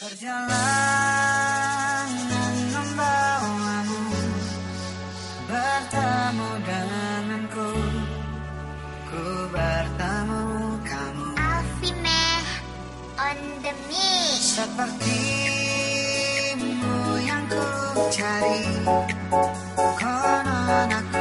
Perjalanan membawamu bertemu denganku, ku bertemu kamu. Alfie eh, on the. Sepertimu yang ku cari, konon aku